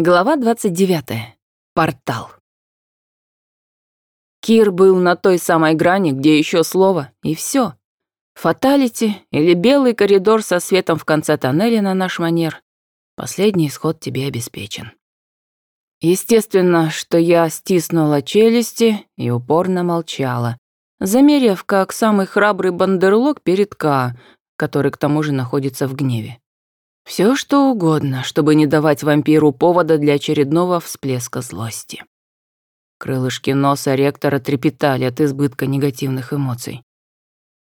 Глава 29. Портал. Кир был на той самой грани, где еще слово, и все. Фаталити или белый коридор со светом в конце тоннеля на наш манер. Последний исход тебе обеспечен. Естественно, что я стиснула челюсти и упорно молчала, замерев как самый храбрый бандерлог перед Ка, который к тому же находится в гневе. Все что угодно, чтобы не давать вампиру повода для очередного всплеска злости. Крылышки носа ректора трепетали от избытка негативных эмоций.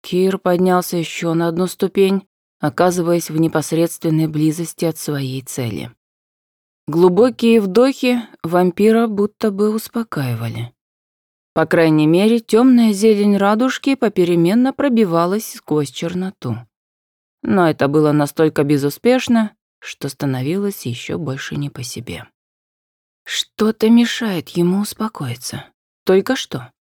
Кир поднялся еще на одну ступень, оказываясь в непосредственной близости от своей цели. Глубокие вдохи вампира будто бы успокаивали. По крайней мере, темная зелень радужки попеременно пробивалась сквозь черноту но это было настолько безуспешно, что становилось еще больше не по себе. Что-то мешает ему успокоиться. Только что.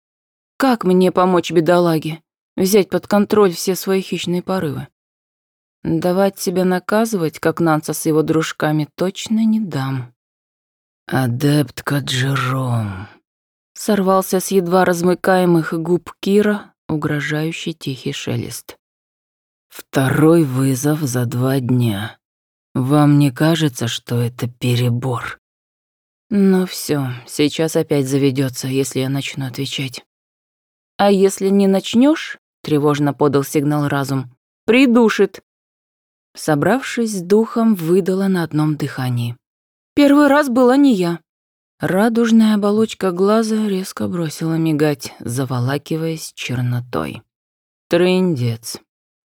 Как мне помочь бедолаге? Взять под контроль все свои хищные порывы? Давать себя наказывать, как Нанса с его дружками, точно не дам. «Адепт Каджером», — сорвался с едва размыкаемых губ Кира угрожающий тихий шелест. Второй вызов за два дня. Вам не кажется, что это перебор? Ну все, сейчас опять заведется, если я начну отвечать. А если не начнешь, тревожно подал сигнал разум, придушит. Собравшись с духом, выдала на одном дыхании. Первый раз была не я. Радужная оболочка глаза резко бросила мигать, заволакиваясь чернотой. Трындец.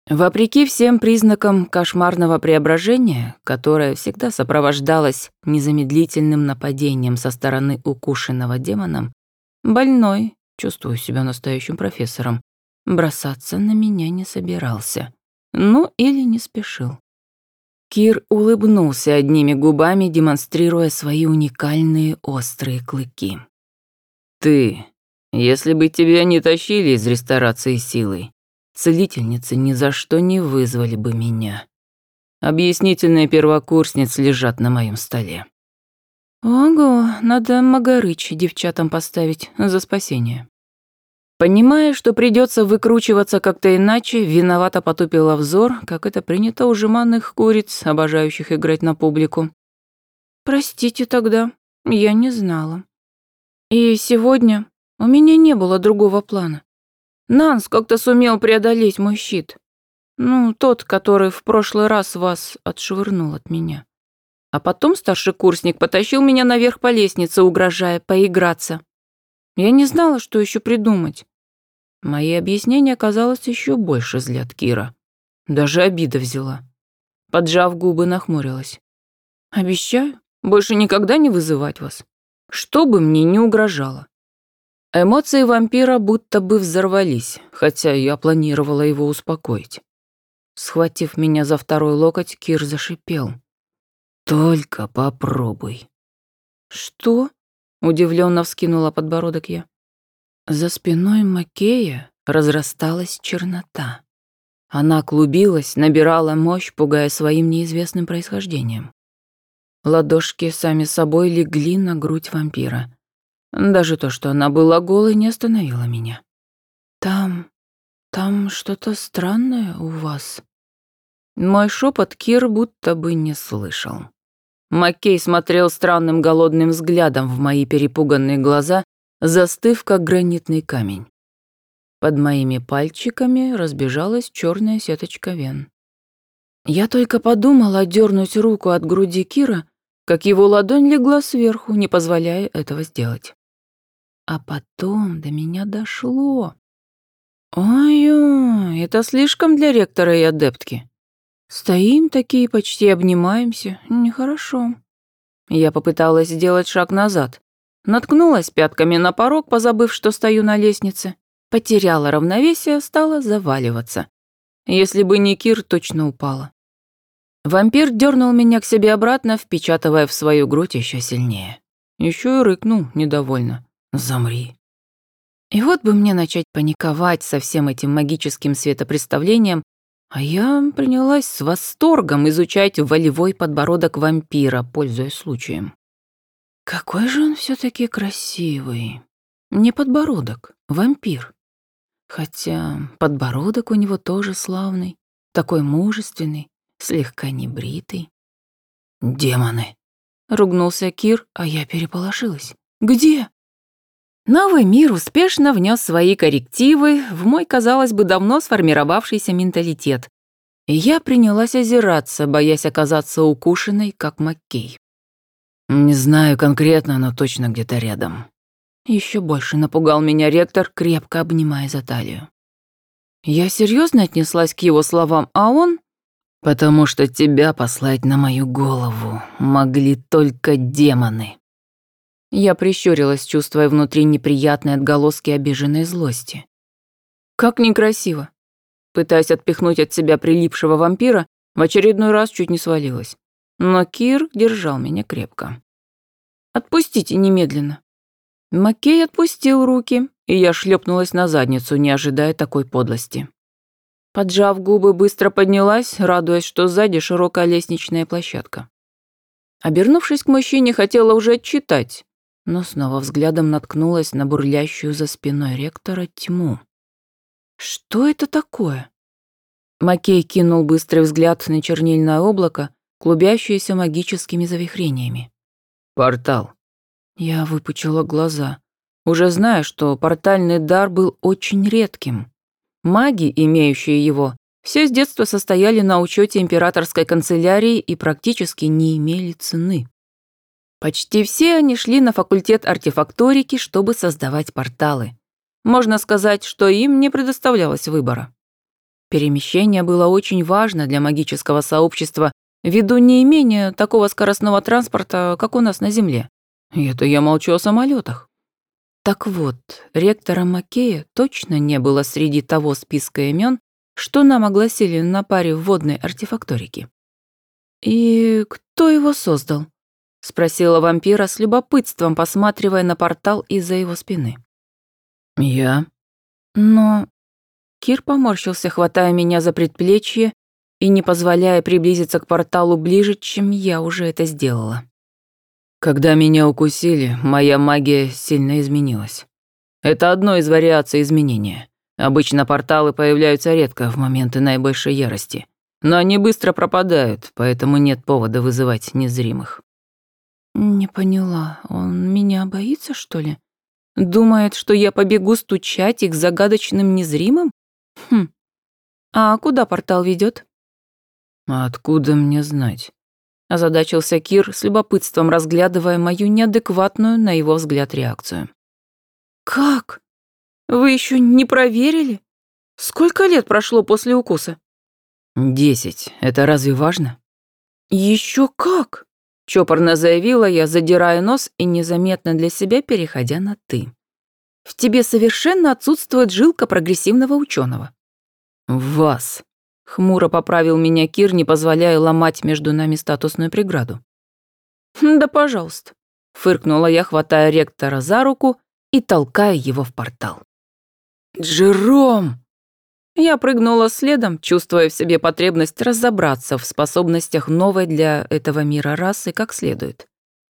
Вопреки всем признакам кошмарного преображения, которое всегда сопровождалось незамедлительным нападением со стороны укушенного демоном, больной, чувствую себя настоящим профессором, бросаться на меня не собирался. Ну или не спешил. Кир улыбнулся одними губами, демонстрируя свои уникальные острые клыки. «Ты, если бы тебя не тащили из ресторации силой, Целительницы ни за что не вызвали бы меня. Объяснительные первокурсниц лежат на моем столе. Ого, надо Магарыч девчатам поставить за спасение. Понимая, что придется выкручиваться как-то иначе, виновато потупила взор, как это принято у жеманных куриц, обожающих играть на публику. Простите тогда, я не знала. И сегодня у меня не было другого плана. Нанс как-то сумел преодолеть мой щит. Ну, тот, который в прошлый раз вас отшвырнул от меня. А потом старший курсник потащил меня наверх по лестнице, угрожая поиграться. Я не знала, что еще придумать. Мои объяснения оказалось еще больше злят Кира. Даже обида взяла. Поджав губы, нахмурилась. Обещаю, больше никогда не вызывать вас. Что бы мне ни угрожало. Эмоции вампира будто бы взорвались, хотя я планировала его успокоить. Схватив меня за второй локоть, Кир зашипел. «Только попробуй». «Что?» — удивленно вскинула подбородок я. За спиной Макея разрасталась чернота. Она клубилась, набирала мощь, пугая своим неизвестным происхождением. Ладошки сами собой легли на грудь вампира. Даже то, что она была голой, не остановило меня. «Там... там что-то странное у вас?» Мой шепот Кир будто бы не слышал. Маккей смотрел странным голодным взглядом в мои перепуганные глаза, застыв, как гранитный камень. Под моими пальчиками разбежалась черная сеточка вен. Я только подумала отдернуть руку от груди Кира, как его ладонь легла сверху, не позволяя этого сделать. А потом до меня дошло. Ой, это слишком для ректора и адептки. Стоим такие, почти обнимаемся. Нехорошо. Я попыталась сделать шаг назад. Наткнулась пятками на порог, позабыв, что стою на лестнице. Потеряла равновесие, стала заваливаться. Если бы не Кир, точно упала. Вампир дернул меня к себе обратно, впечатывая в свою грудь еще сильнее. Еще и рыкнул недовольно. Замри. И вот бы мне начать паниковать со всем этим магическим светопредставлением, а я принялась с восторгом изучать волевой подбородок вампира, пользуясь случаем. Какой же он все таки красивый. Не подбородок, вампир. Хотя подбородок у него тоже славный, такой мужественный, слегка небритый. «Демоны!» — ругнулся Кир, а я переполошилась. «Где?» Новый мир успешно внес свои коррективы в мой, казалось бы, давно сформировавшийся менталитет. И я принялась озираться, боясь оказаться укушенной, как Маккей. «Не знаю конкретно, но точно где-то рядом». Еще больше напугал меня ректор, крепко обнимая за талию. Я серьезно отнеслась к его словам, а он... «Потому что тебя послать на мою голову могли только демоны». Я прищурилась, чувствуя внутри неприятные отголоски обиженной злости. Как некрасиво. Пытаясь отпихнуть от себя прилипшего вампира, в очередной раз чуть не свалилась. Но Кир держал меня крепко. «Отпустите немедленно». Маккей отпустил руки, и я шлепнулась на задницу, не ожидая такой подлости. Поджав губы, быстро поднялась, радуясь, что сзади широкая лестничная площадка. Обернувшись к мужчине, хотела уже отчитать, но снова взглядом наткнулась на бурлящую за спиной ректора тьму. «Что это такое?» Макей кинул быстрый взгляд на чернильное облако, клубящееся магическими завихрениями. «Портал». Я выпучила глаза, уже зная, что портальный дар был очень редким. Маги, имеющие его, все с детства состояли на учете императорской канцелярии и практически не имели цены. Почти все они шли на факультет артефакторики, чтобы создавать порталы. Можно сказать, что им не предоставлялось выбора. Перемещение было очень важно для магического сообщества ввиду неимения такого скоростного транспорта, как у нас на Земле. И это я молчу о самолетах. Так вот, ректора Макея точно не было среди того списка имен, что нам огласили на паре вводной артефакторики. И кто его создал? Спросила вампира с любопытством, посматривая на портал из-за его спины. Я. Но Кир поморщился, хватая меня за предплечье и не позволяя приблизиться к порталу ближе, чем я уже это сделала. Когда меня укусили, моя магия сильно изменилась. Это одно из вариаций изменения. Обычно порталы появляются редко в моменты наибольшей ярости, но они быстро пропадают, поэтому нет повода вызывать незримых. «Не поняла, он меня боится, что ли? Думает, что я побегу стучать их загадочным незримым? Хм. А куда портал ведет? «А откуда мне знать?» Озадачился Кир с любопытством, разглядывая мою неадекватную, на его взгляд, реакцию. «Как? Вы еще не проверили? Сколько лет прошло после укуса?» «Десять. Это разве важно?» Еще как?» Чопорно заявила я, задирая нос и незаметно для себя переходя на «ты». «В тебе совершенно отсутствует жилка прогрессивного ученого. «В вас», — хмуро поправил меня Кир, не позволяя ломать между нами статусную преграду. «Хм, «Да пожалуйста», — фыркнула я, хватая ректора за руку и толкая его в портал. «Джером!» Я прыгнула следом, чувствуя в себе потребность разобраться в способностях новой для этого мира расы как следует.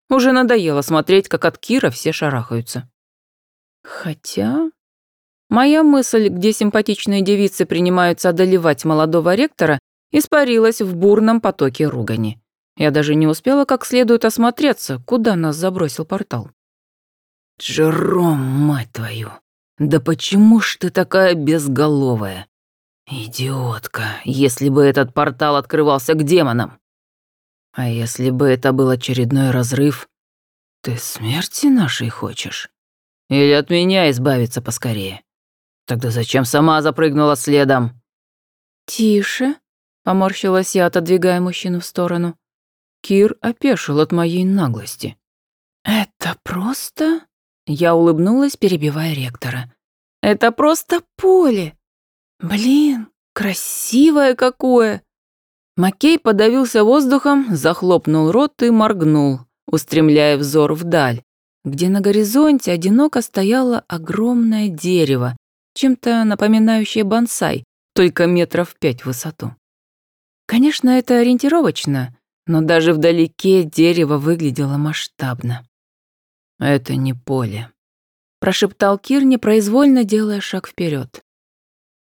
Уже надоело смотреть, как от Кира все шарахаются. Хотя... Моя мысль, где симпатичные девицы принимаются одолевать молодого ректора, испарилась в бурном потоке ругани. Я даже не успела как следует осмотреться, куда нас забросил портал. «Джером, мать твою! Да почему ж ты такая безголовая? Идиотка, если бы этот портал открывался к демонам. А если бы это был очередной разрыв? Ты смерти нашей хочешь? Или от меня избавиться поскорее? Тогда зачем сама запрыгнула следом? Тише, поморщилась я, отодвигая мужчину в сторону. Кир опешил от моей наглости. Это просто... Я улыбнулась, перебивая ректора. Это просто поле. Блин, красивое какое! Макей подавился воздухом, захлопнул рот и моргнул, устремляя взор вдаль, где на горизонте одиноко стояло огромное дерево, чем-то напоминающее бонсай, только метров пять в высоту. Конечно, это ориентировочно, но даже вдалеке дерево выглядело масштабно. Это не поле. Прошептал Кир, непроизвольно делая шаг вперед.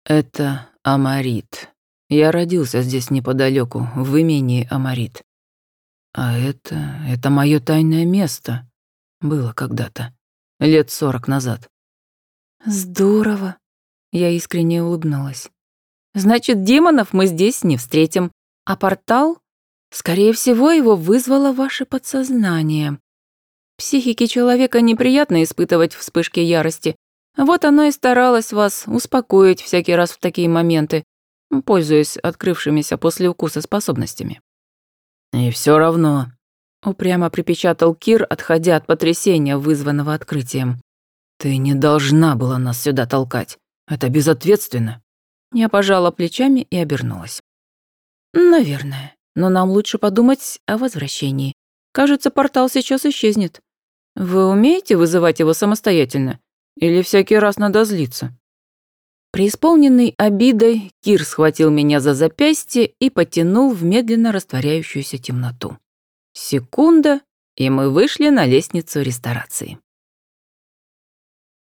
Это Амарит. Я родился здесь неподалеку, в имении Амарит. А это... это мое тайное место. Было когда-то. Лет сорок назад. Здорово. Я искренне улыбнулась. Значит, демонов мы здесь не встретим. А портал? Скорее всего, его вызвало ваше подсознание. Психике человека неприятно испытывать вспышки ярости. Вот оно и старалось вас успокоить всякий раз в такие моменты, пользуясь открывшимися после укуса способностями. «И все равно», — упрямо припечатал Кир, отходя от потрясения, вызванного открытием. «Ты не должна была нас сюда толкать. Это безответственно». Я пожала плечами и обернулась. «Наверное, но нам лучше подумать о возвращении. Кажется, портал сейчас исчезнет. Вы умеете вызывать его самостоятельно? Или всякий раз надо злиться?» Преисполненный обидой, Кир схватил меня за запястье и потянул в медленно растворяющуюся темноту. Секунда, и мы вышли на лестницу ресторации.